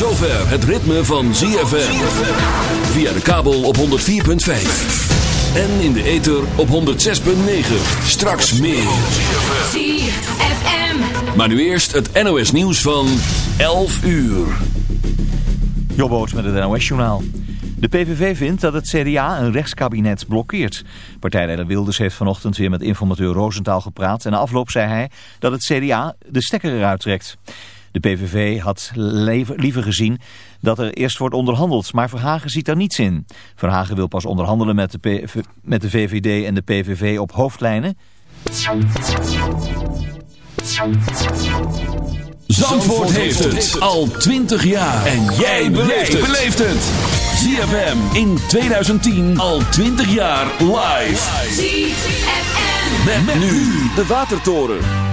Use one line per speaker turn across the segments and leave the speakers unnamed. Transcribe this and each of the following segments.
het ritme van ZFM. Via de kabel op 104.5. En in de ether op 106.9. Straks meer.
ZFM.
Maar nu eerst het NOS nieuws van 11 uur.
Jobboot met het NOS-journaal. De PVV vindt dat het CDA een rechtskabinet blokkeert. Partijleider Wilders heeft vanochtend weer met informateur Roosentaal gepraat... en na afloop zei hij dat het CDA de stekker eruit trekt. De PVV had liever gezien dat er eerst wordt onderhandeld, maar Verhagen ziet daar niets in. Verhagen wil pas onderhandelen met de, PV, met de VVD en de PVV op hoofdlijnen...
Zandvoort heeft het al 20 jaar. En jij beleeft het. ZFM in 2010 al 20 jaar live.
ZFM.
Met, met nu de Watertoren.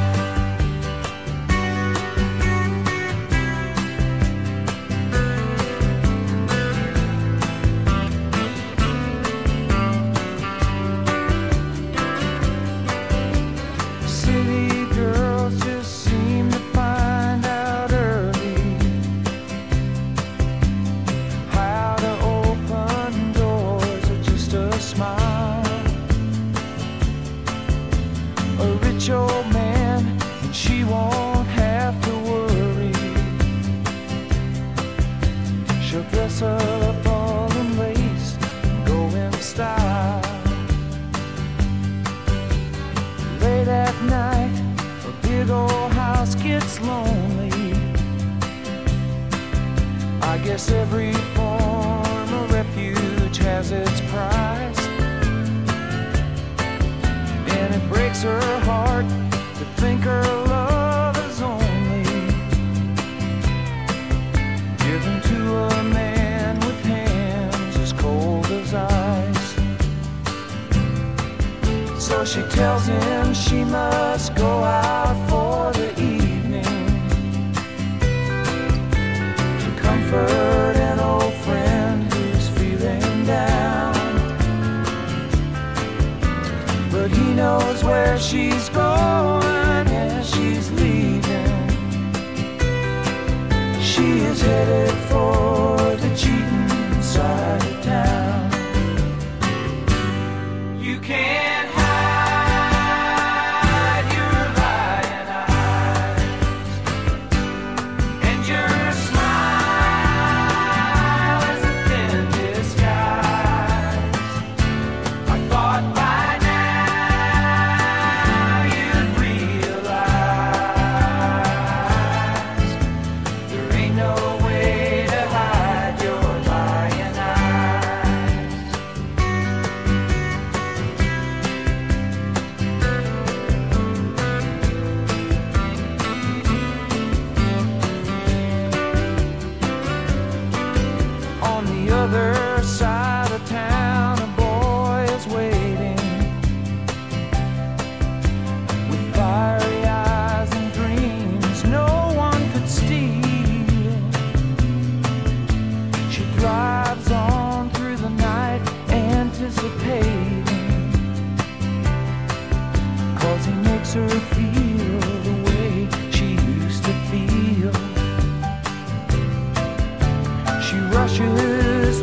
Tells him she must go out for the evening to comfort an old friend who's feeling down. But he knows where she's going as she's leaving. She is headed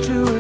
to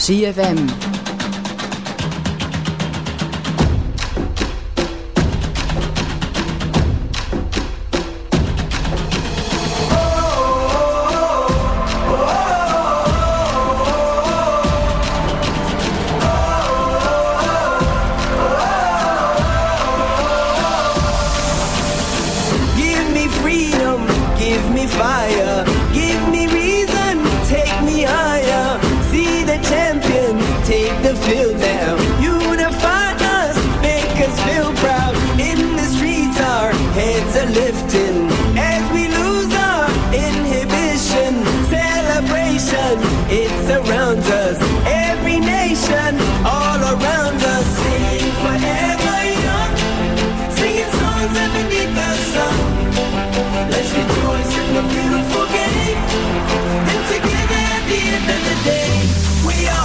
CFM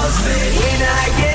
lost. When I get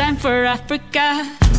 time for Africa.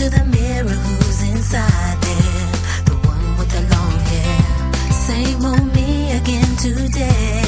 to the
mirror who's inside there, the one with the long hair. Same old me again today.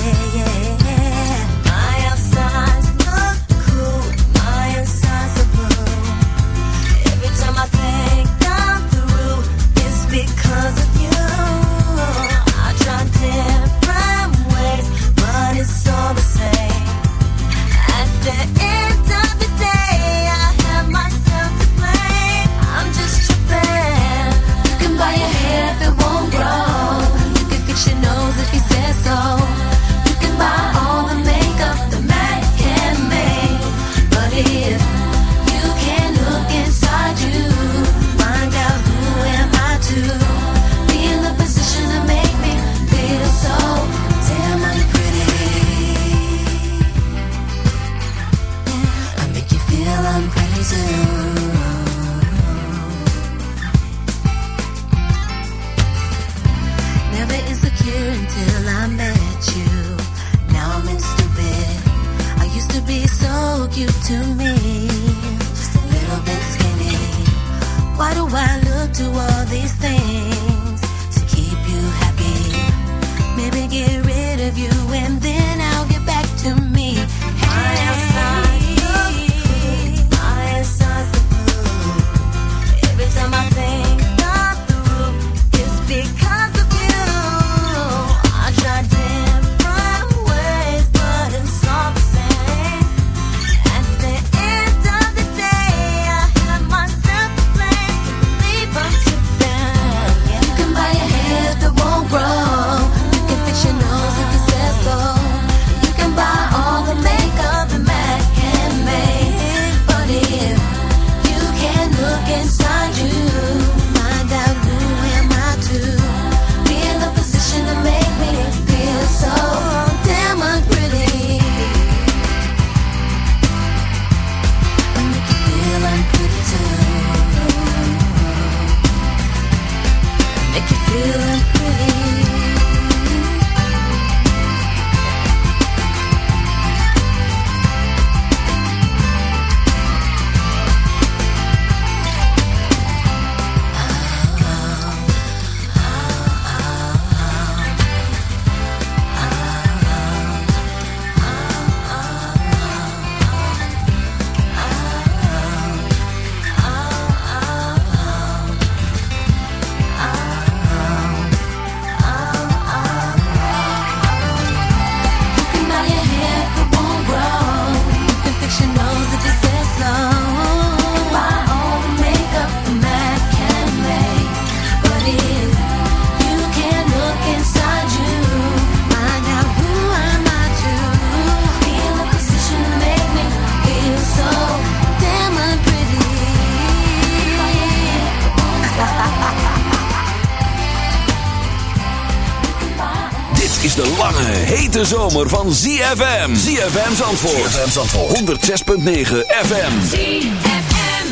hete zomer van ZFM. ZFM Zandvoort. ZFM Zandvoort. 106.9 FM.
ZFM.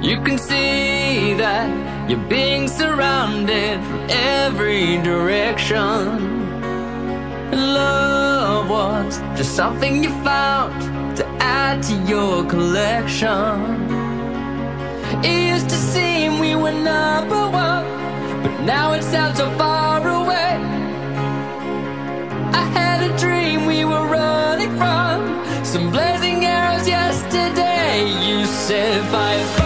You can see that you're being surrounded from every direction. Love was just something you found to add to your collection. It used to seem we were number one, but now it sounds so far away. I had a dream we were running from some blazing arrows yesterday. You said, fight.